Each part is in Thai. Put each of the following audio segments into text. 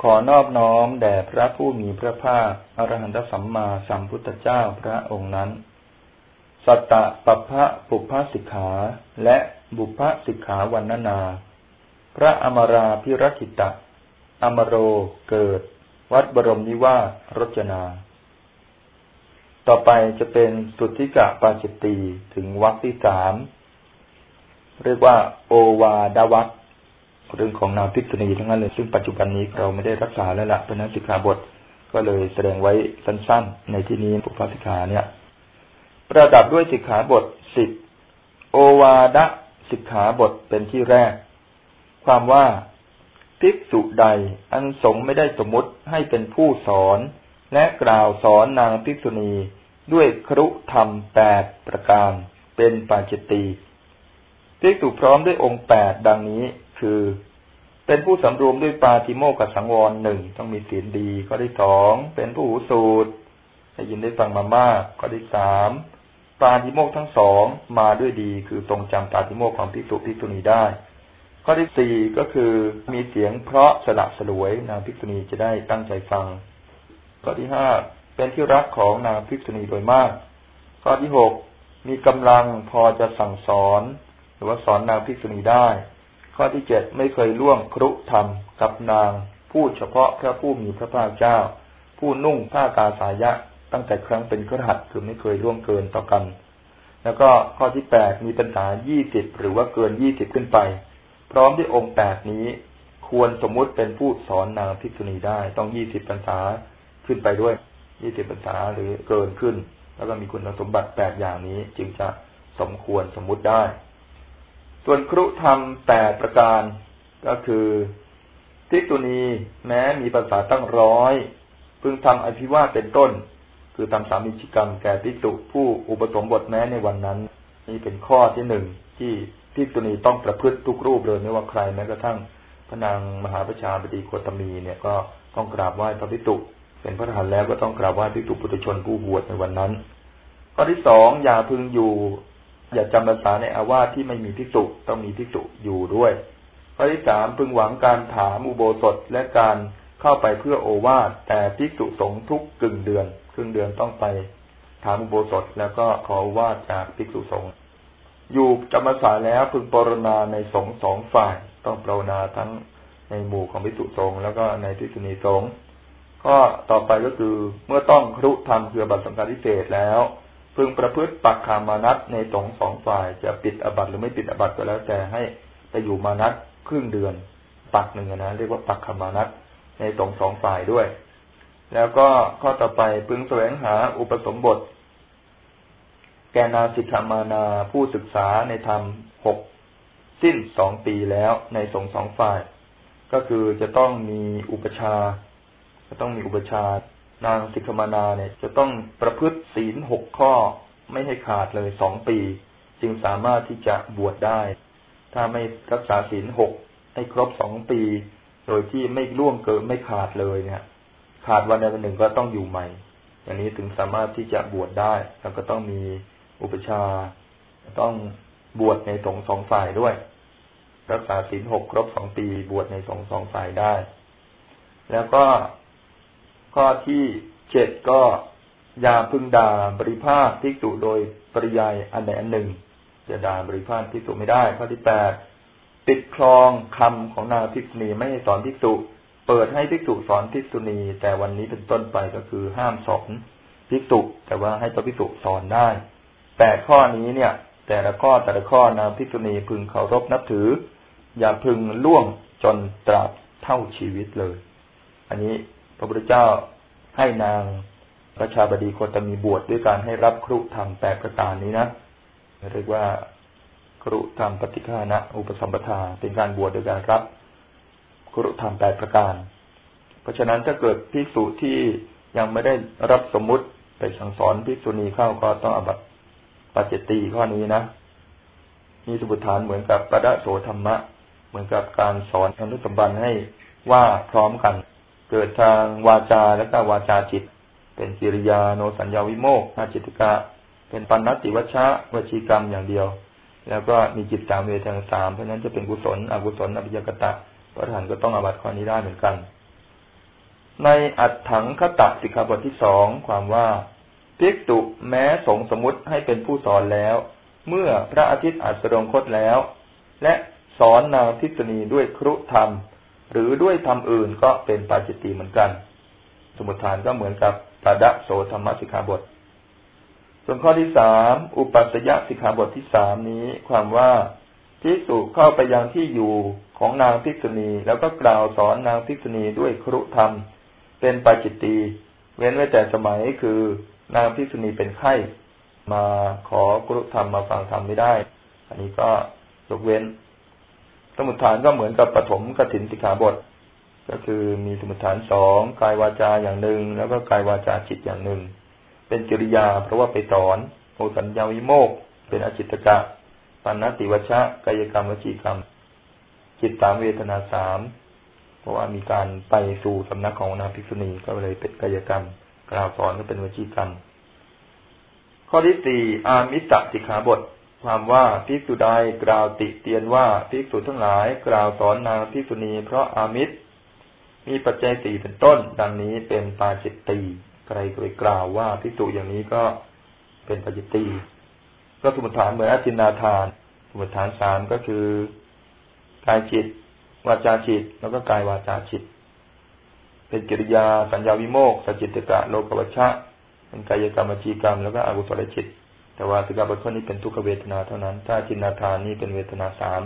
ขอนอบน้อมแด่พระผู้มีพระภาคอรหันตสัมมาสัมพุทธเจ้าพระองค์นั้น สัตตะปพะปุพพสิกขาและบุพพสิกขาวันนานาพระอมราพิรกิตะ อมโรเกิด วัดบรมนิวาสรจนา ต่อไปจะเป็นสุทธิกะปาจิตตีถึงวัคที่สามเรียกว่า โอวาดาวัค เรื่องของนามพิกษุณีทั้งนั้นเลยซึ่งปัจจุบันนี้เราไม่ได้รักษาแล้วละเพราะนั้นสิกขาบทก็เลยแสดงไว้สั้นๆ ในที่นี้ปุพพสิกขาเนี่ย ประดับด้วยสิกขาบทสิบโอวาดะสิกขาบทเป็นที่แรก ความว่าภิกษุใดอันสงไม่ได้สมมติให้เป็นผู้สอน และกล่าวสอนนางภิกษุณีด้วยครุธรรมแปดประการ เป็นปาจิตตีภิกษุพร้อมด้วยองค์แปดดังนี้ คือ เป็นผู้สำรวมด้วยปาติโมกสังวรหนึ่งต้องมีศีลดีข้อที่สองเป็นผู้หูสูตรได้ยินได้ฟังมามากข้อที่สามปาติโมกทั้งสองมาด้วยดีคือตรงจำปาติโมกของพิสุพิสุณีได้ ข้อที่สี่ก็คือมีเสียงเพราะสละสลวยนางพิกษุณีจะได้ตั้งใจฟัง ข้อที่ห้าเป็นที่รักของนางพิกษุณีโดยมาก ข้อที่หกมีกำลังพอจะสั่งสอน หรือว่าสอนนางพิกษุณีได้ ข้อที่เจ็ดไม่เคยล่วงครุธรรมกับนาง พูดเฉพาะพระผู้มีพระภาคเจ้า ผู้นุ่งผ้ากาสายะ ตั้งแต่ครั้งเป็นขรัดคือไม่เคยล่วงเกินต่อกัน แล้วก็ข้อที่แปดมีปัญหายี่สิบหรือว่าเกินยี่สิบขึ้นไป พร้อมด้วยองค์แปดนี้ ควรสมมุติเป็นผู้สอนนางภิกษุณีได้ ต้องยี่สิบพรรษาขึ้นไปด้วยยี่สิบพรรษาหรือเกินขึ้น แล้วก็มีคุณสมบัติแปดอย่างนี้จึงจะสมควรสมมุติได้ ส่วนครุธรรมแปดประการก็คือทิตุณีแม้มีภาษาตั้งร้อยพึงทำอภิวาเป็นต้น คือทำสามีชิกรรมแก่พิจุผู้อุปสมบทแม้ในวันนั้น นี่เป็นข้อที่หนึ่งที่ทิตุณีต้องประพฤติทุกรูปเลยไม่ว่าใครแม้กระทั่งพระนางมหาประชาบดีโคตมีเนี่ยก็ต้องกราบไหว้พระพิจุเป็นพระทหารแล้วก็ต้องกราบไหว้พิจุปุถุชนผู้บวชในวันนั้น ข้อที่สองอย่าพึงอยู่ อย่าจำภาษาในอาวาสที่ไม่มีภิกษุต้องมีภิกษุอยู่ด้วยข้อที่สามพึงหวังการถามอุโบสถและการเข้าไปเพื่อโอวาทแต่ภิกษุสงฆ์ทุกกึ่งเดือน ครึ่งเดือนต้องไปถามอุโบสถแล้วก็ขอวาดจากภิกษุสงฆ์อยู่จำภาษาแล้วพึงปรณาในสงสองฝ่าย ต้องปรณาทั้งในหมู่ของภิกษุสงฆ์แล้วก็ในภิกษุณีสงฆ์ข้อต่อไปก็คือเมื่อต้องครุธรรมคือบัตรสำคัญพิเศษแล้ว พึงประพฤติปักขามานัตในสองสองฝ่ายจะปิดอบัตหรือไม่ปิดอบัตก็แล้วแต่ให้ไปอยู่มานัตครึ่งเดือน ปักหนึ่งนะเรียกว่าปักขามานัตในสองสองฝ่ายด้วย แล้วก็ข้อต่อไปพึงแสวงหาอุปสมบท แกนาสิกขามานาผู้ศึกษาในธรรมหกสิ้นสองปีแล้วในสองสองฝ่าย ก็คือจะต้องมีอุปชา จะต้องมีอุปชา นางสิกขมานาเนี่ย จะต้องประพฤติศีลหกข้อไม่ให้ขาดเลยสองปี จึงสามารถที่จะบวชได้ ถ้าไม่รักษาศีลหกให้ครบสองปี โดยที่ไม่ล่วงเกินไม่ขาดเลยเนี่ย ขาดวันใดวันหนึ่งก็ต้องอยู่ใหม่อย่างนี้ถึงสามารถที่จะบวชได้ แล้วก็ต้องมีอุปชา ต้องบวชในสงสองฝ่ายด้วย รักษาศีลหกครบสองปี บวชในสงสองฝ่ายได้ แล้วก็ ข้อที่เจ็ดก็อย่าพึงด่าบริภาคภิกษุโดยปริยายอันใดอันหนึ่งจะด่าบริภาคภิกษุไม่ได้ ข้อที่แปดปิดคลองคำของนางภิกษุณีไม่ให้สอนภิกษุ เปิดให้ภิกษุสอนภิกษุณี แต่วันนี้เป็นต้นไปก็คือห้ามสอนภิกษุ แต่ว่าให้พระภิกษุสอนได้แต่ข้อนี้เนี่ย แต่ละข้อแต่ละข้อนางภิกษุณีพึงเคารพนับถือ อย่าพึงล่วงจนตราบเท่าชีวิตเลย อันนี้ พระพุทธเจ้าให้นางพระชาบดีโคตมีบวชดด้วยการให้รับครุธรรมแปดประการนี้นะเรียกว่าครุธรรมปฏิฆานะอุปสัมปทาเป็นการบวชโดยการรับครุธรรมแปดประการ เพราะฉะนั้นถ้าเกิดภิกษุที่ยังไม่ได้รับสมมุติไปสั่งสอนภิกษุณีเข้าก็ต้องอบัตปัจเจตีข้อนี้นะมีสมุทฐานเหมือนกับปะดะโสธรรมะ เหมือนกับการสอนอนุสัมบันให้ว่าพร้อมกัน เกิดทางวาจาและก็วาจาจิต เป็นกิริยาโนสัญญาวิโมกนาจิตกะ เป็นปัญนติวัชะวชีกรรมอย่างเดียว แล้วก็มีจิตสามเวทางสามเพราะนั้นจะเป็นกุศลอกุศลอภิยกตะพระทานก็ต้องอาบัติข้อนี้ได้เหมือนกัน ในอัดถังคตะสิกขาบทที่สองความว่าภิกษุแม้สงสมุติให้เป็นผู้สอนแล้ว เมื่อพระอาทิตย์อัสดงคตแล้ว และสอนนางทิศนีด้วยครุธรรม หรือด้วยธรรมอื่นก็เป็นปาจิตติเหมือนกัน สมุทฐานก็เหมือนกับตาดะโสธรรมสิกขาบท ส่วนข้อที่สามอุปัสยสิกขาบทที่สามนี้ ความว่าภิกษุเข้าไปยังที่อยู่ของนางภิกษุณี แล้วก็กล่าวสอนนางภิกษุณีด้วยครุธรรม เป็นปาจิตตีเว้นไว้แต่สมัยคือนางภิกษุณีเป็นไข้มาขอกรุธรรมมาฟังธรรมไม่ได้ อันนี้ก็ยกเว้น สมุทฐานก็เหมือนกับปฐมกถินสิกขาบท ก็คือมีสมุทฐานสองกายวาจาอย่างหนึ่ง แล้วก็กายวาจาจิตอย่างหนึ่ง เป็นจริยาเพราะว่าไปสอนโอสัญญาวิโมกเป็นอจิตกะปันนติวชะกายกรรมวจีกรรม จิตสามเวทนาสามเพราะว่ามีการไปสู่สำนักของนาภิกษุณีก็เลยเป็นกายกรรม กล่าวสอนก็เป็นวจีกรรม ข้อที่สี่อามิสสิกขาบท ความว่าภิกษุใดกล่าวติเตียนว่าภิกษุทั้งหลายกล่าวสอนนางภิกษุณีเพราะอามิตร มีปัจจัยสี่เป็นต้น ดังนี้เป็นปาจิตตีใครเคยกล่าวว่าภิกษุอย่างนี้ก็เป็นปาจิตตีก็สมุทฐานเหมือนอธินาทาน สมุทฐานสามก็คือกายจิต วาจาจิต แล้วก็กายวาจาจิต เป็นกิริยา สัญญาวิโมกสจิตกะโลกวัชชะเป็นกายกรรมจีกรรม แล้วก็อกุศลจิต แต่ว่าสิกขาบทข้อนี้เป็นทุกขเวทนาเท่านั้น ถ้าจินนาทานนี่เป็นเวทนาสาม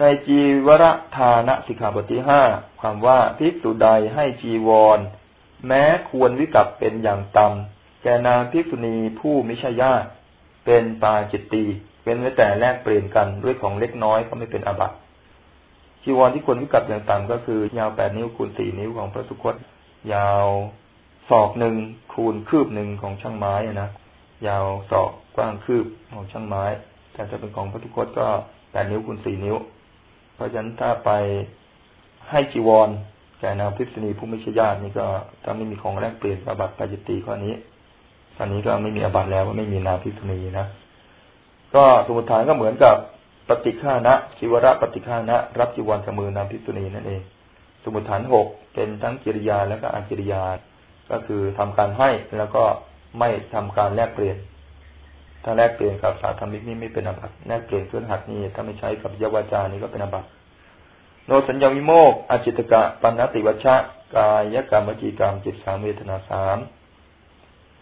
ในจีวรทานะสิกขาบทที่ห้าความว่าภิกษุใดให้จีวร แม้ควรวิกับเป็นอย่างต่ำแกนางภิกษุณีผู้มิใช่ญาติเป็นปาจิตตีเป็นไว้แต่แลกเปลี่ยนกันด้วยของเล็กน้อยก็ไม่เป็นอาบัติจีวรที่ควรวิกัดอย่างต่ำก็คือยาวแปดนิ้วคูณสี่นิ้วของพระสุคตยาว ศอกหนึ่งคูณคืบหนึ่งของช่างไม้นะยาวศอกกว้างคืบของช่างไม้ แต่ถ้าเป็นของพระสุคตก็แปดนิ้วคูณสี่นิ้ว เพราะฉะนั้นถ้าไปให้จีวรแก่นางพิษณีผู้ไม่ใช่ญาตินี่ก็ถ้าไม่มีของแลกเปลี่ยนอาบัติปาจิตติข้อนี้ตอนนี้ก็ไม่มีอาบัติแล้วว่าไม่มีนางพิษณีนะก็สมุทฐานก็เหมือนกับปฏิฆานะชิวระปฏิฆานะรับจีวรกับมือนามพิษณีนั่นเอง สมุทฐานหกเป็นทั้งกิริยาและก็อากิริยา ก็คือทำการให้แล้วก็ไม่ทำการแลกเปลี่ยน ถ้าแลกเปลี่ยนกับสาธรรมิกนี่ไม่เป็นอบัตแลกเปลี่ยนเครื่องหัดนี่ถ้าไม่ใช้กับยวาจานี่ก็เป็นอบัตโนสัญญาวิโมกอจิตกะปัญติวัชะกายกรรมวจีกรรมจิตสามเวทนาสาม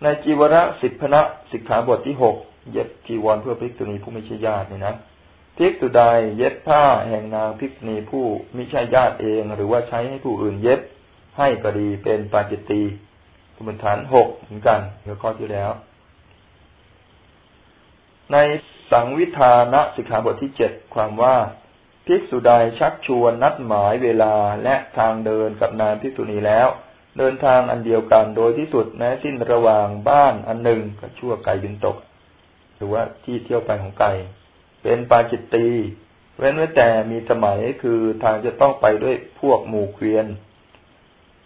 ในจีวรสิบพนะสิกขาบทที่หกเย็บจีวรเพื่อพิกษุณีผู้ไม่ใช่ญาตินี่นะภิกษุใดเย็บผ้าแห่งนางภิกษุณีผู้ไมิใช่ญาติเอง หรือว่าใช้ให้ผู้อื่นเย็บให้ก็ดีเป็นปาจิตตี มุนฐานหกเหมือนกันเมื่อข้อที่แล้ว ในสังวิธานะสิกขาบทที่เจ็ดความว่าภิกษุใดชักชวนนัดหมายเวลาและทางเดินกับนางภิกษุณีแล้ว เดินทางอันเดียวกันโดยที่สุดแม้สิ้นระหว่างบ้านอันหนึ่งก็ชั่วไก่บินตก หรือว่าที่เที่ยวไปของไก่ เป็นปาจิตตีเว้นไว้แต่มีสมัยคือทางจะต้องไปด้วยพวกหมู่เกวียน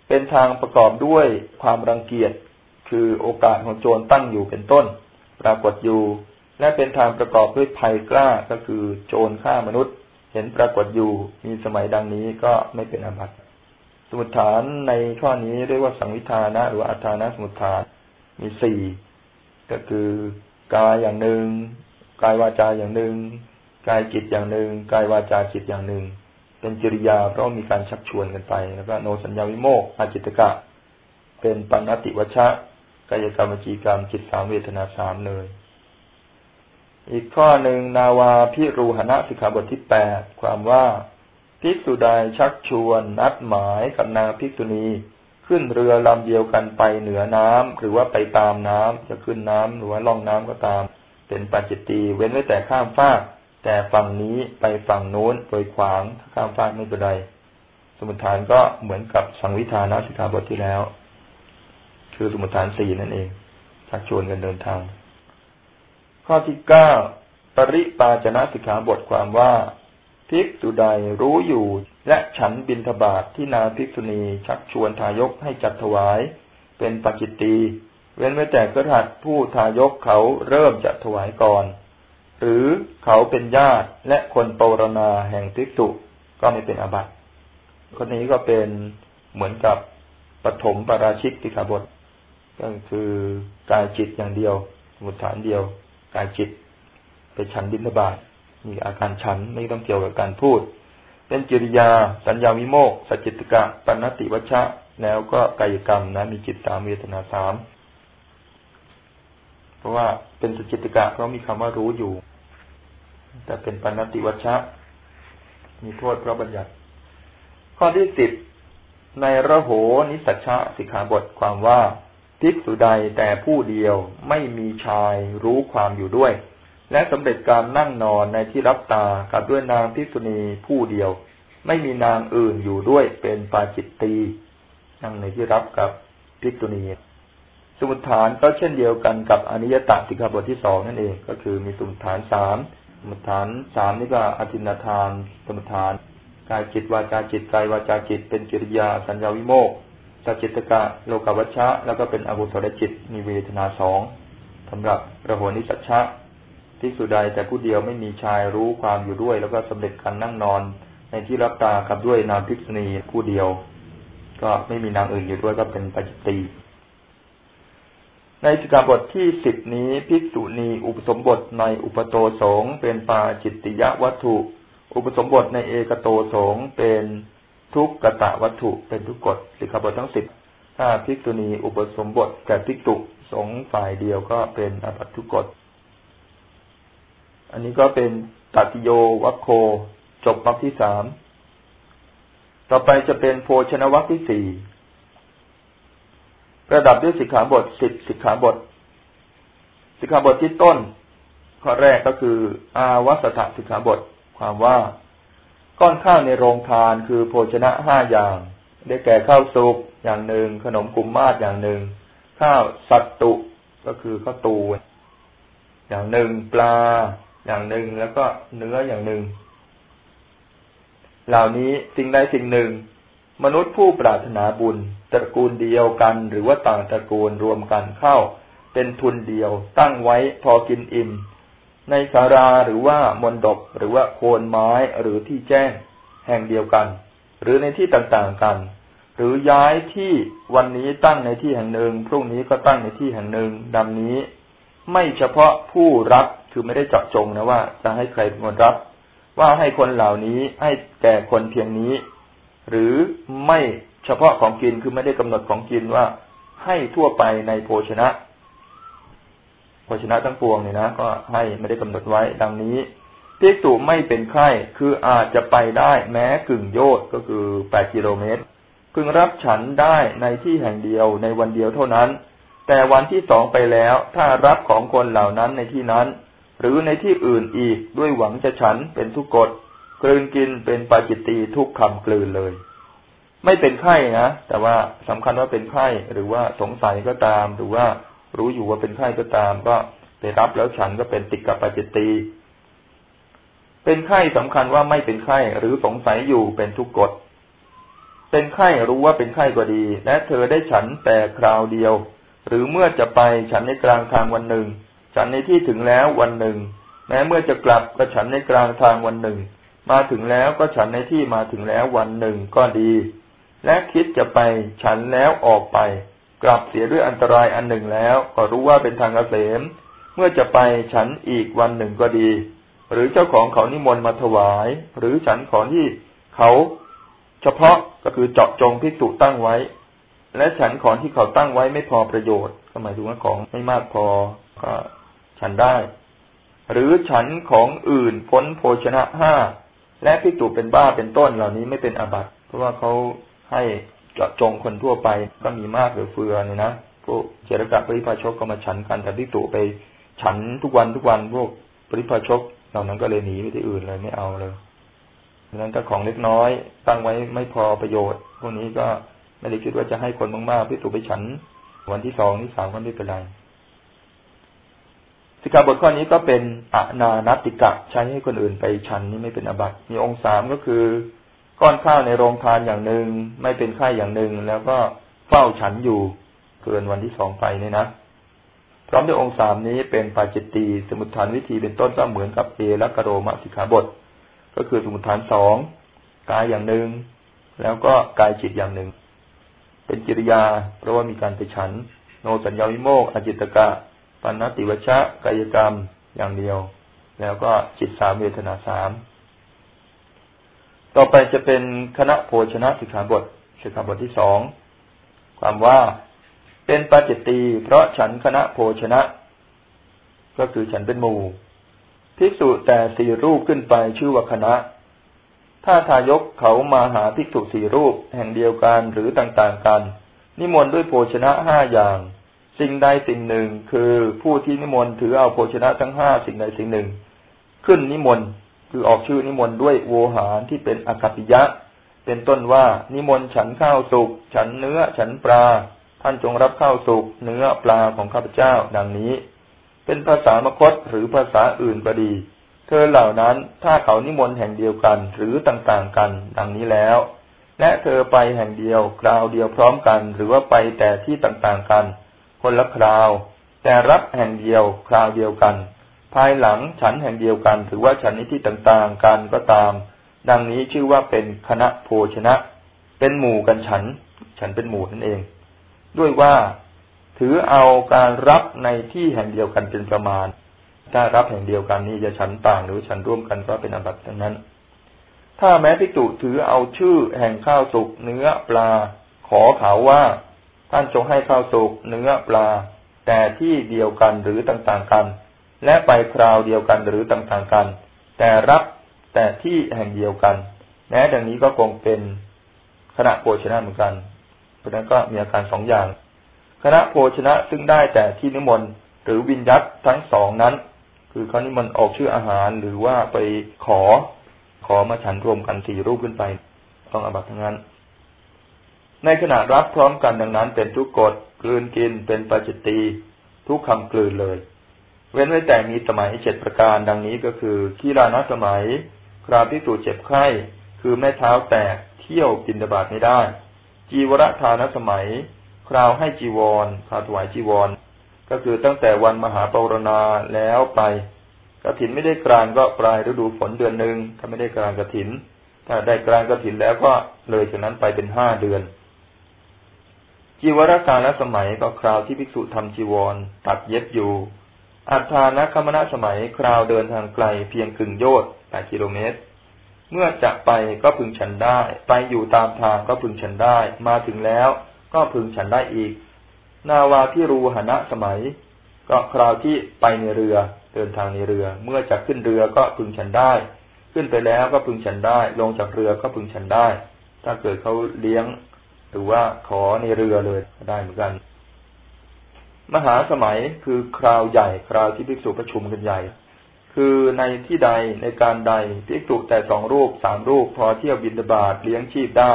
เป็นทางประกอบด้วยความรังเกียจคือโอกาสของโจรตั้งอยู่เป็นต้น ปรากฏอยู่ และเป็นทางประกอบด้วยภัยกล้าก็คือโจรฆ่ามนุษย์ เห็นปรากฏอยู่มีสมัยดังนี้ก็ไม่เป็นอภัตสมุทฐานในข้อนี้เรียกว่าสังวิธานะ หรืออัฏานะสมุทฐานมีสี่ก็คือกายอย่างหนึ่งกายวาจาอย่างหนึ่งกายจิตอย่างหนึ่งกายวาจาจิตอย่างหนึ่ง เป็นจริยา เพราะมีการชักชวนกันไป แล้วก็โนสัญญาวิโมกอาจิตกะ เป็นปัญติวชะกายกรรมจีกรรมจิตสามเวทนาสามเลยอีกข้อหนึ่งนาวาพิรูหณะสิกขาบทที่แปดความว่าภิกษุใดชักชวนนัดหมายกับนางภิกษุณี ขึ้นเรือลำเดียวกันไปเหนือน้ำหรือว่าไปตามน้ำจะขึ้นน้ำหรือว่าล่องน้ำก็ตาม เป็นปัจจิตีเว้นไว้แต่ข้ามฟาก แต่ฝั่งนี้ไปฝั่งโน้นโดยขวางถ้าข้ามฟากไม่เป็นไร สมุทฐานก็เหมือนกับสังวิธานะสิกขาบทที่แล้ว คือสมุทฐานสี่นั่นเองชักชวนกันเดินทาง ข้อที่เก้าปริปาจนะสิกขาบทความว่าภิกษุใดรู้อยู่และฉันบินทบาทที่นาภิกษุณีชักชวนทายกให้จัดถวาย เป็นปัจจิตีเว้นไว้แต่กระหัตผู้ทายกเขาเริ่มจะถวายก่อน หรือเขาเป็นญาติและคนปรณาแห่งทิกษุก็ไม่เป็นอาบัติคนนี้ก็เป็นเหมือนกับปฐมปราชิกสิขาบท ก็คือกายจิตอย่างเดียว สมุทฐานเดียว กายจิต ไปฉันบิณฑบาตมีอาการฉันไม่ต้องเกี่ยวกับการพูด เป็นกิริยา สัญญาวิโมกสจิตกะปณติวัชชะ แล้วก็กายกรรมนะ มีจิตสามเวทนาสาม ราะว่าเป็นสัจจิตกะเพราะมีคำว่ารู้อยู่ แต่เป็นปณติวัชชะ มีโทษเพราะบัญญัติ ข้อที่สิบในระโหนิสัชชะสิกขาบทความว่าภิกษุใดแต่ผู้เดียวไม่มีชายรู้ความอยู่ด้วย และสำเร็จการนั่งนอนในที่รับตากับด้วยนางภิกษุณีผู้เดียว ไม่มีนางอื่นอยู่ด้วยเป็นปาจิตตีนั่งในที่รับกับภิกษุณี สมุทฐานก็เช่นเดียวกันกับอนิยตสิกขาบทที่สองนั่นเอง ก็คือมีสมุทฐานสามสมุทฐานสามนี่ก็อธินาทาน สมุทฐาน กายจิตวาจาจิตกายวาจาจิต เป็นกิริยาสัญญาวิโมกสจจิตกะโลกวัชชะ แล้วก็เป็นอกุศลจิตมีเวทนาสองสำหรับระหนิสัชชะที่สุดใดแต่ผู้เดียวไม่มีชายรู้ความอยู่ด้วย แล้วก็สำเร็จการนั่งนอน ในที่รับตากับด้วยนามภิกษุณีผู้เดียว ก็ไม่มีนางอื่นอยู่ด้วยก็เป็นปัจจิตี ในสิกขาบทที่สิบนี้ภิกษุณีอุปสมบทในอุปโตสงเป็นปาจิตติยวัตถุ อุปสมบทในเอกโตสงเป็นทุกกะตะวัตถุเป็นทุกกฎสิกขาบททั้งสิบถ้าภิกษุณีอุปสมบทแก่ภิกษุสงฝ่ายเดียวก็เป็นอภัตทุกกฎอันนี้ก็เป็นตัติโยวัคโค จบวรรคที่สามต่อไปจะเป็นโภชนวรรคที่สี่ ระดับด้วยสิกขาบทสิบสิกขาบท สิกขาบทที่ต้น ข้อแรกก็คือ อาวัสถสิกขาบท ความว่าก้อนข้าวในโรงทานคือโภชนะห้าอย่าง ได้แก่ข้าวสุกอย่างหนึ่ง ขนมกุมมาศอย่างหนึ่ง ข้าวสัตตุก็คือข้าวตูอย่างหนึ่งปลา อย่างหนึ่งแล้วก็เนื้ออย่างหนึ่ง เหล่านี้สิ่งใดสิ่งหนึ่ง มนุษย์ผู้ปรารถนาบุญ ตระกูลเดียวกันหรือว่าต่างตระกูลรวมกันเข้า เป็นทุนเดียว ตั้งไว้พอกินอิ่ม ในสาราหรือว่ามนดบหรือว่าโคนไม้หรือที่แจ้ง แห่งเดียวกัน หรือในที่ต่างๆกัน หรือย้ายที่วันนี้ตั้งในที่แห่งหนึ่ง พรุ่งนี้ก็ตั้งในที่แห่งหนึ่ง ดังนี้ ไม่เฉพาะผู้รับคือไม่ได้เจาะจงนะว่า จะให้ใครเป็นคนรับ ว่าให้คนเหล่านี้ให้แก่คนเพียงนี้ หรือไม่เฉพาะของกินคือไม่ได้กำหนดของกินว่าให้ทั่วไปในโภชนะ โภชนะทั้งปวงเนี่ยนะ ก็ให้ไม่ได้กำหนดไว้ดังนี้ภิกษุไม่เป็นไข้คืออาจจะไปได้แม้กึ่งโยชก็คือแปดกิโลเมตรพึงรับฉันได้ในที่แห่งเดียวในวันเดียวเท่านั้น แต่วันที่สองไปแล้วถ้ารับของคนเหล่านั้นในที่นั้น หรือในที่อื่นอีกด้วยหวังจะฉันเป็นทุกกฎ กลืนกินเป็นปาจิตตีทุกคำกลืนเลย ไม่เป็นไข้นะแต่ว่าสำคัญว่าเป็นไข้หรือว่าสงสัยก็ตาม หรือว่ารู้อยู่ว่าเป็นไข้ก็ตาม ก็ไปรับแล้วฉันก็เป็นติดกับปัจจิตีเป็นไข้สำคัญว่าไม่เป็นไข้หรือสงสัยอยู่เป็นทุกกฎเป็นไข้รู้ว่าเป็นไข้ก็ดี และเธอได้ฉันแต่คราวเดียว หรือเมื่อจะไปฉันในกลางทางวันหนึ่ง ฉันในที่ถึงแล้ววันหนึ่ง แม้เมื่อจะกลับก็ฉันในกลางทางวันหนึ่ง มาถึงแล้วก็ฉันในที่มาถึงแล้ววันหนึ่งก็ดี และคิดจะไปฉันแล้วออกไป กลับเสียด้วยอันตรายอันหนึ่งแล้ว ก็รู้ว่าเป็นทางเกษม เมื่อจะไปฉันอีกวันหนึ่งก็ดี หรือเจ้าของเขานิมนต์มาถวาย หรือฉันของที่เขาเฉพาะก็คือเจาะจงพิจุตั้งไว้ และฉันของที่เขาตั้งไว้ไม่พอประโยชน์ก็หมายถึงว่าของไม่มากพอก็ฉันได้ หรือฉันของอื่นพ้นโภชนะห้า และพิจุเป็นบ้าเป็นต้นเหล่านี้ไม่เป็นอาบัติ เพราะว่าเขาให้เจาะจงคนทั่วไปก็มีมากหรือเฟือเนี่ยนะพวกเจรกับปริพาชกก็มาฉันกันแต่พิจุไปฉันทุกวันทุกวันพวกปริพาชกเหล่านั้นก็เลยหนีไปที่อื่นเลยไม่เอาเลยดังนั้นถ้าของเล็กน้อยตั้งไว้ไม่พอประโยชน์ พวกนี้ก็ไม่ได้คิดว่าจะให้คนมากๆพิจุไปฉัน วันที่สองที่สามก็ไม่เป็นไร สิกขาบทข้อนี้ก็เป็นอนานติกะใช้ให้คนอื่นไปฉันนี่ไม่เป็นอบัติมีองค์สามก็คือ ก้อนข้าวในโรงทานอย่างหนึ่งไม่เป็นไข้อย่างหนึ่งแล้วก็เฝ้าฉันอยู่เกินวันที่สองไปเนี่ยนะพร้อมด้วยองค์สามนี้เป็นปาจิตตีสมุทฐานวิธีเป็นต้นก็เหมือนกับเอและกโรมสิกขาบท ก็คือสมุทฐานสองกายอย่างหนึ่งแล้วก็กายจิตอย่างหนึ่ง เป็นกิริยา เพราะว่ามีการไปฉัน โนสัญญาวิโมกอจิตกะ ปัณติวชะกายกรรมอย่างเดียว แล้วก็จิตสามเวทนาสามต่อไปจะเป็นคณะโภชนะสิกขาบทสิกขาบทที่สองความว่าเป็นปัจจิตีเพราะฉันคณะโภชนะ ก็คือฉันเป็นหมู่ภิกษุแต่สี่รูปขึ้นไปชื่อว่าคณะ ถ้าทายกเขามาหาภิกษุสี่รูปแห่งเดียวกันหรือต่างๆกัน นิมนต์ด้วยโภชนะห้าอย่าง สิ่งใดสิ่งหนึ่งคือผู้ที่นิมนต์ถือเอาโภชนะทั้งห้าสิ่งใดสิ่งหนึ่ง ขึ้นนิมนต์คือออกชื่อนิมนต์ด้วยโวหารที่เป็นอกัปปิยะ เป็นต้นว่านิมนต์ฉันข้าวสุกฉันเนื้อฉันปลา ท่านจงรับข้าวสุกเนื้อปลาของข้าพเจ้าดังนี้ เป็นภาษามคตหรือภาษาอื่นก็ดี เธอเหล่านั้นถ้าเขานิมนต์แห่งเดียวกันหรือต่างๆกันดังนี้แล้ว และเธอไปแห่งเดียวคราวเดียวพร้อมกัน หรือว่าไปแต่ที่ต่างๆกัน คนละคราว แต่รับแห่งเดียวคราวเดียวกัน ภายหลังฉันแห่งเดียวกันหรือว่าฉันในที่ต่างๆกันก็ตาม ดังนี้ชื่อว่าเป็นคณะโภชนะ เป็นหมู่กันฉัน ฉันเป็นหมู่นั่นเอง ด้วยว่าถือเอาการรับในที่แห่งเดียวกันเป็นประมาณ ถ้ารับแห่งเดียวกันนี่จะฉันต่างหรือฉันร่วมกันก็เป็นอบัตทั้งนั้น ถ้าแม้พิจุถือเอาชื่อแห่งข้าวสุกเนื้อปลา ขอเขาว่า ท่านจงให้ข้าวสุกเนื้อปลา แต่ที่เดียวกันหรือต่างๆกัน และไปคราวเดียวกันหรือต่างๆกัน แต่รับแต่ที่แห่งเดียวกันแม้ดังนี้ก็คงเป็นคณะโภชนะเหมือนกัน เพราะนั้นก็มีอาการสองอย่าง คณะโภชนะซึ่งได้แต่ที่นิมนต์หรือวินยัตทั้งสองนั้น คือเขานิมนต์ออกชื่ออาหารหรือว่าไปขอขอมาฉันรวมกันสี่รูปขึ้นไป ต้องอบัตทั้งนั้น ในขณะรับพร้อมกันดังนั้น เป็นทุกกฎกลืนกินเป็นปัจจิตีทุกคำกลืนเลย เว้นไว้แต่มีสมัยเจ็ดประการดังนี้ก็คือขีรานะสมัย คราพิสูจเจ็บไข้ คือแม่เท้าแตกเที่ยวกินบาตไม่ได้ จีวรทานสมัย คราวให้จีวรคราวถวายจีวร ก็คือตั้งแต่วันมหาปรณาแล้วไปกระถินไม่ได้กลางก็ปลายฤดูฝนเดือนหนึ่งถ้าไม่ได้กลางกระถิน ถ้าได้กลางกระถินแล้วก็เลยจากนั้นไปเป็นห้าเดือน จีวรการแลสมัยก็คราวที่ภิกษุทำจีวร ตัดเย็บอยู่ อัฏฐานคมณะสมัยคราวเดินทางไกลเพียงกึ่งโยชน์แปดกิโลเมตร เมื่อจะไปก็พึงฉันได้ ไปอยู่ตามทางก็พึงฉันได้ มาถึงแล้วก็พึงฉันได้อีก นาวาพิรูหณะสมัย ก็คราวที่ไปในเรือเดินทางในเรือ เมื่อจะขึ้นเรือก็พึงฉันได้ ขึ้นไปแล้วก็พึงฉันได้ ลงจากเรือก็พึงฉันได้ ถ้าเกิดเขาเลี้ยง รือว่าขอในเรือเลยก็ได้เหมือนกัน มหาสมัยคือคราวใหญ่คราวที่ภิกษุประชุมกันใหญ่ คือในที่ใดในการใดภิกษุแต่สองรูปสามรูป พอเที่ยวบินบาตเลี้ยงชีพได้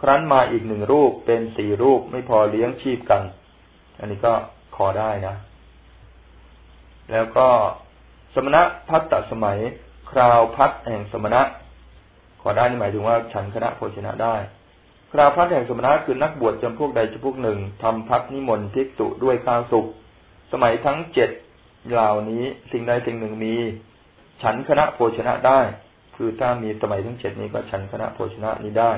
ครั้นมาอีกหนึ่งรูปเป็นสี่รูปไม่พอเลี้ยงชีพกัน อันนี้ก็ขอได้นะ แล้วก็สมณะพัตตสมัย คราวพัดแห่งสมณะ ขอได้นี่หมายถึงว่าฉันคณะโภชนะได้ คราพัดแห่งสมณะคือนักบวชจำพวกใดจำพวกหนึ่งทำพัดนิมนต์ภิกษุด้วยข้าวสุก สมัยทั้งเจ็ดเหล่านี้สิ่งใดสิ่งหนึ่งมี ฉันคณะโภชนะได้ คือถ้ามีสมัยทั้งเจ็ดนี้ก็ฉันคณะโภชนะนี้ได้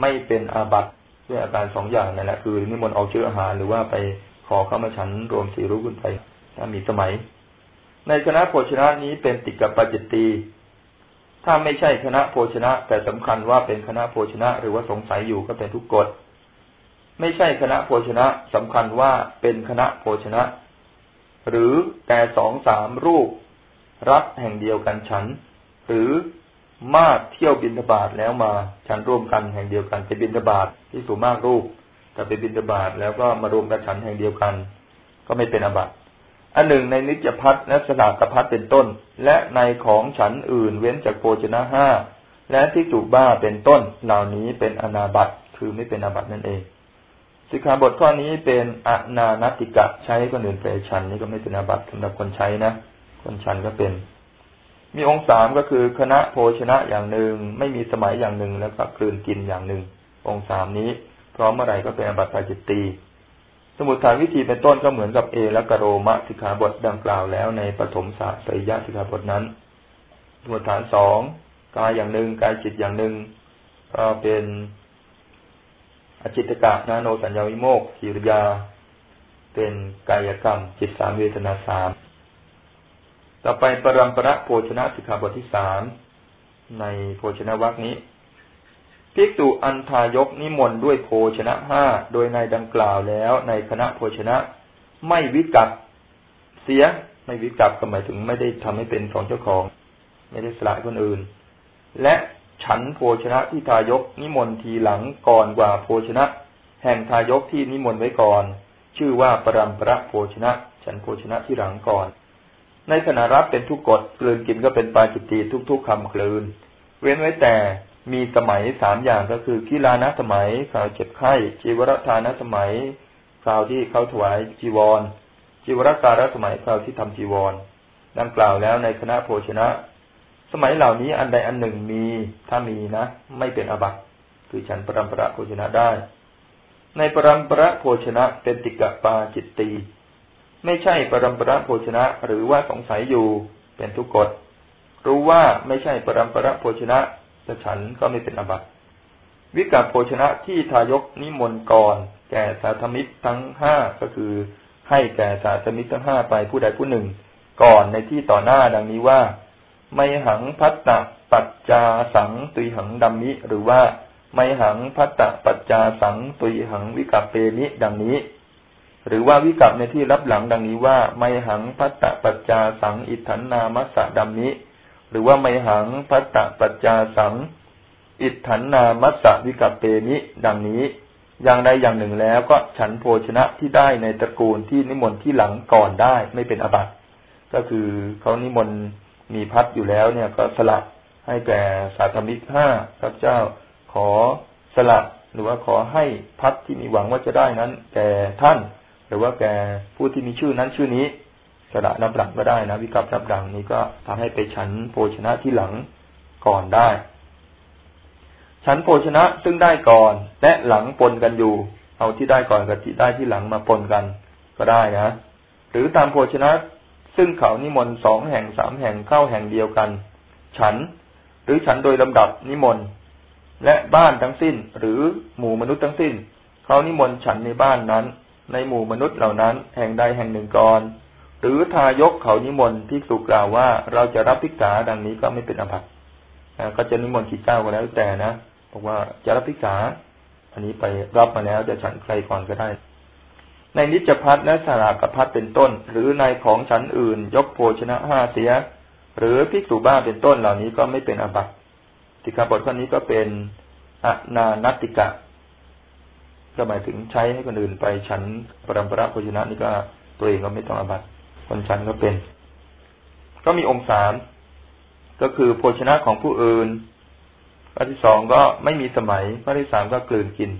ไม่เป็นอาบัตด้วยอาการสองอย่างนั่นแหละคือนิมนต์เอาเชื่ออาหารหรือว่าไปขอเข้ามาฉันรวมสี่รูปขึ้นไปถ้ามีสมัย ในคณะโภชนะนี้เป็นติกับปจิตตี ถ้าไม่ใช่คณะโภชนะ แต่สำคัญว่าเป็นคณะโภชนะ หรือว่าสงสัยอยู่ก็เป็นทุกกฎ ไม่ใช่คณะโภชนะสำคัญว่าเป็นคณะโภชนะ หรือแต่สองสามรูป รับแห่งเดียวกันฉัน หรือมากเที่ยวบินทบาทแล้วมาฉันร่วมกันแห่งเดียวกันไปบินทบาทที่สูงมากรูป แต่ไปบินทบาทแล้วก็มารวมกันฉันแห่งเดียวกัน ก็ไม่เป็นอบัต อันหนึ่งในนิจพัฒและสลากพัฒเป็นต้น และในของฉันอื่นเว้นจากโภชนะห้าและที่จูบ้าเป็นต้น เหล่านี้เป็นอนาบัตคือไม่เป็นอาบัตนั่นเอง สิกขาบทข้อนี้เป็นอนานติกะใช้คนอื่นไปฉันนี่ก็ไม่เป็นอาบัตสำหรับคนใช้นะ คนฉันก็เป็น มีองค์สามก็คือคณะโภชนะอย่างหนึ่ง ไม่มีสมัยอย่างหนึ่งแล้วก็กลืนกินอย่างหนึ่ง องค์สามนี้พร้อมเมื่อไหร่ก็เป็นอาบัติปาจิตตี สมุทฐานวิธีเป็นต้นก็เหมือนกับเอและกโรมะสิกขาบทดังกล่าวแล้วในปฐมสาสยะสิกขาบทนั้น สมุทฐานสองกายอย่างหนึ่งกายจิตอย่างหนึ่งก็เป็นออจิตกะนาโนสัญญาวิโมกขิริยา เป็นกายกรรม จิตสามเวทนาสามต่อไปปรัมประโภชนะสิกขาบทที่สามในโภชนะวักนี้ ภิกษุอันทายกนิมนต์ด้วยโภชนะห้าโดยในดังกล่าวแล้วในคณะโภชนะ ไม่วิกัดเสียไม่วิกัดก็หมายถึงไม่ได้ทำให้เป็นของเจ้าของ ไม่ได้สละคนอื่น และฉันโภชนะที่ทายกนิมนต์ทีหลังก่อนกว่าโภชนะ แห่งทายกที่นิมนต์ไว้ก่อน ชื่อว่าปรัมประโภชนะ ฉันโภชนะที่หลังก่อน ในขณะรับเป็นทุกกฎกลืนกินก็เป็นปาจิตตีทุกๆคำกลืน เว้นไว้แต่ มีสมัยสามอย่างก็คือกีฬานะสมัยข่าวเจ็บไข้จีวรทานสมัยคราวที่เขาถวายจีวร จีวรการสมัยคราวที่ทำจีวร ดังกล่าวแล้วในคณะโภชนะ สมัยเหล่านี้อันใดอันหนึ่งมีถ้ามีนะ ไม่เป็นอบัตคือฉันปรำประโภชนะได้ ในปรำประโภชนะเป็นติกะปาจิตตีไม่ใช่ปรำประโภชนะหรือว่าสงสัยอยู่เป็นทุกกฎรู้ว่าไม่ใช่ปรำประโภชนะ จะฉันก็ไม่เป็นอบัตวิกาโภชนะที่ทายกนิมนต์ก่อนแก่สาธมิตรทั้งห้าก็คือ ให้แก่สาธมิตรทั้งห้าไปผู้ใดผู้หนึ่ง ก่อนในที่ต่อหน้าดังนี้ว่า ไม่หังพัตตะปัจจาสังตุยหังดัมมิ หรือว่าไม่หังพัตตะปัจจาสังตุยหังวิกัปเปนิดังนี้ หรือว่าวิกัปในที่รับหลังดังนี้ว่า ไม่หังพัตตะปัจจาสังอิทันนามัสสะดัมมิ หรือว่าไมหังพัตตปัจจาสัง อิทธันนามัสสวิกัปเปนิ ดังนี้ อย่างใดอย่างหนึ่งแล้วก็ฉันโภชนะที่ได้ในตระกูลที่นิมนต์ที่หลังก่อนได้ไม่เป็นอบัตก็คือเขานิมนต์มีพัดอยู่แล้วเนี่ยก็สละให้แก่สาธมิกห้าพระเจ้าขอสละหรือว่าขอให้พัดที่มีหวังว่าจะได้นั้น แก่ท่าน หรือว่าแก่ผู้ที่มีชื่อนั้นชื่อนี้ สละรับหลังก็ได้นะวิกัปรับหลังนี้ก็ทำให้ไปฉันโภชนะที่หลังก่อนได้ ฉันโภชนะซึ่งได้ก่อนและหลังปนกันอยู่ เอาที่ได้ก่อนกับที่ได้ที่หลังมาปนกันก็ได้นะหรือตามโภชนะซึ่งเขานิมนต์สองแห่งสามแห่งเข้าแห่งเดียวกัน ฉัน หรือฉันโดยลำดับนิมนต์และบ้านทั้งสิ้น หรือหมู่มนุษย์ทั้งสิ้น เขานิมนต์ฉันในบ้านนั้น ในหมู่มนุษย์เหล่านั้น แห่งใดแห่งหนึ่งก่อน หรือทายกเขานิมนต์ภิกษุกล่าวว่า เราจะรับภิกษาดังนี้ก็ไม่เป็นอภัตก็จะนิมนต์กี่เจ้าก็แล้วแต่นะบอกว่าจะรับภิกษา อันนี้ไปรับมาแล้วจะฉันใครก่อนก็ได้ ในนิจพัฒและสารากพัฒเป็นต้น หรือในของฉันอื่น ยกโภชนะห้าเสีย หรือภิกษุบ้าเป็นต้นเหล่านี้ก็ไม่เป็นอภัตติกาบทข้อนี้ก็เป็นอนานติกะก็หมายถึงใช้ให้คนอื่นไปฉันปรำประโภชนะนี่ก็ตัวเองก็ไม่ต้องอบัต คนชั้นก็เป็น ก็มีองค์สามก็คือโภชนะของผู้อื่นข้อที่สองก็ไม่มีสมัยข้อที่สามก็กลืนกิน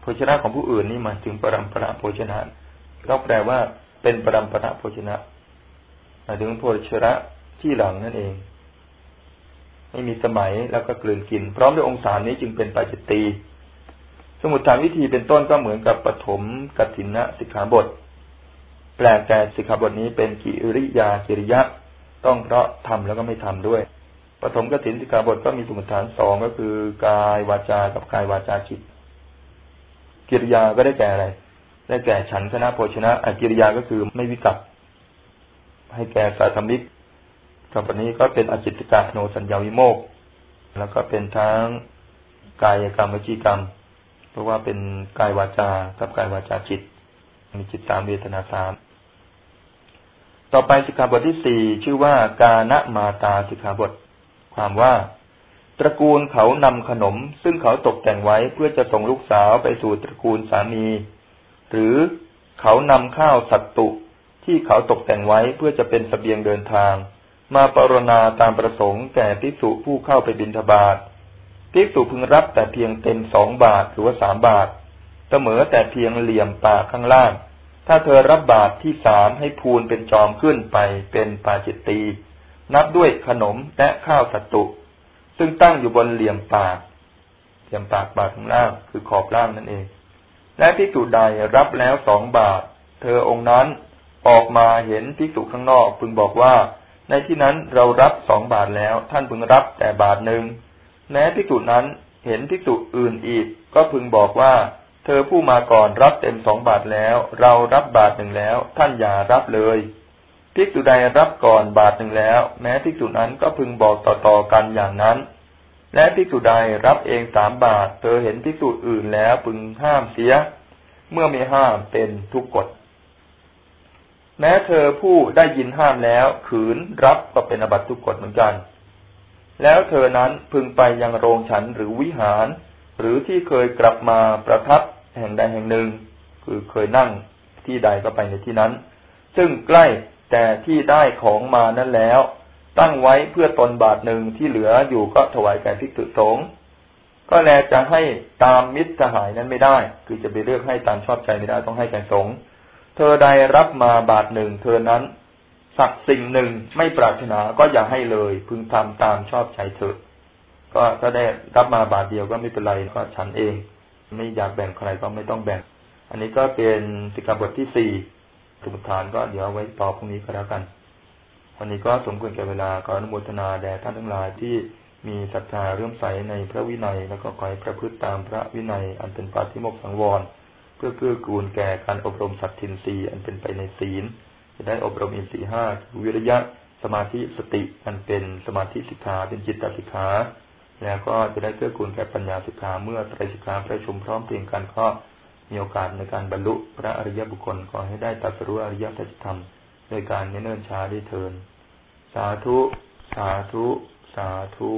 โภชนะของผู้อื่นนี่มาถึงปรัมปราโภชนะก็แปลว่าเป็นปรัมปราโภชนะหมายถึงโภชนะที่หลังนั่นเอง ไม่มีสมัยแล้วก็กลืนกิน พร้อมด้วยองค์สานี้จึงเป็นปัจจตีสมุทฐานวิธีเป็นต้นก็เหมือนกับปฐมกัตินะสิกขาบท แปลแต่สิกขาบทนี้เป็นกิริยากิริยะ ต้องเพราะทำแล้วก็ไม่ทำด้วยปฐมกถินสิกขาบทก็มีสมุทฐานสองก็คือกายวาจากับกายวาจาจิต กิริยาก็ได้แก่อะไร ได้แก่ฉันคณะโภชนะอกิริยาก็คือไม่วิกัปให้แก่สาธมิกกับวันนี้ก็เป็นอจิตกะโนสัญญาวิโมกแล้วก็เป็นทั้งกายกรรมวิจีกรรม เพราะว่าเป็นกายวาจากับกายวาจาจิต มีจิตตามเวทนาสาม ต่อไปสิกขาบทที่สี่ชื่อว่ากาณมาตาสิกขาบท ความว่า ตระกูลเขานำขนม ซึ่งเขาตกแต่งไว้เพื่อจะส่งลูกสาวไปสู่ตระกูลสามี หรือเขานำข้าวสัตตุที่เขาตกแต่งไว้เพื่อจะเป็นสเสบียงเดินทาง มาปรณาตามประสงค์แก่ภิกษุผู้เข้าไปบิณฑบาตภิกษุพึงรับแต่เพียงเต็มสองบาทหรือว่าสามบาท เสมอแต่เพียงเหลี่ยมปากข้างล่าง ถ้าเธอรับบาตรที่สามให้พูนเป็นจอมขึ้นไปเป็นปาจิตตีนับด้วยขนมและข้าวสัตตุ ซึ่งตั้งอยู่บนเหลี่ยมปาก เหลี่ยมปากบาทข้างล่างคือขอบล่างนั่นเอง และพิจุใดรับแล้วสองบาท เธอองค์นั้นออกมาเห็นพิจุข้างนอก พึงบอกว่า ในที่นั้นเรารับสองบาทแล้ว ท่านพึงรับแต่บาทหนึ่งแม้พิจุนั้นเห็นภิกษุอื่นอีก ก็พึงบอกว่า เธอผู้มาก่อนรับเต็มสองบาทแล้ว เรารับบาทหนึ่งแล้ว ท่านอย่ารับเลยภิกษุใดรับก่อนบาทหนึ่งแล้ว แม้ภิกษุนั้นก็พึงบอกต่อๆกันอย่างนั้น และภิกษุใดรับเองสามบาท เธอเห็นภิกษุอื่นแล้วพึงห้ามเสีย เมื่อไม่ห้ามเป็นทุกกฎแม้เธอผู้ได้ยินห้ามแล้ว ขืนรับก็เป็นอบัตทุกกฎเหมือนกัน แล้วเธอนั้นพึงไปยังโรงฉันหรือวิหาร หรือที่เคยกลับมาประทับ แห่งใดแห่งหนึ่ง คือเคยนั่งที่ใดก็ไปในที่นั้น ซึ่งใกล้แต่ที่ได้ของมานั้นแล้ว ตั้งไว้เพื่อตนบาทหนึ่งที่เหลืออยู่ก็ถวายแก่ภิกษุสงฆ์ก็แลจะให้ตามมิตรสหายนั้นไม่ได้ คือจะไปเลือกให้ตามชอบใจไม่ได้ต้องให้แก่สงฆ์เธอใดรับมาบาทหนึ่งเธอนั้น สักสิ่งหนึ่งไม่ปรารถนาก็อย่าให้เลย พึงทำตามชอบใจเถอะก็ถ้าได้รับมาบาทเดียวก็ไม่เป็นไรก็ฉันเอง ไม่อยากแบ่งใครก็ไม่ต้องแบ่ง อันนี้ก็เป็นสิกขาบทที่สี่สมุทฐานก็เดี๋ยวไว้ต่อพรุ่งนี้ก็แล้วกัน วันนี้ก็สมควรแก่เวลาขออนุโมทนาแด่ท่านทั้งหลายที่มีศรัทธาเรื่มใสในพระวินัย แล้วก็ขอให้ประพฤติตามพระวินัย อันเป็นปาฏิโมกข์สังวร เพื่อเพื่อกูลแก่การอบรมสัตทินรีอันเป็นไปในศีล จะได้อบรมอินทรีห้าวิริยะ สมาธิสติอันเป็นสมาธิสิกขาเป็นจิตตสิกขา แล้วก็จะได้เกื้อกูลแก่ปัญญาสิกขาเมื่อไตรสิกขาประชุมพร้อมเพียงกันก็มีโอกาสในการบรรลุพระอริยบุคคลขอให้ได้ตัดสู้อริยสัจธรรมโดยการเนิ่นช้าได้เทิน สาธุ สาธุ สาธุ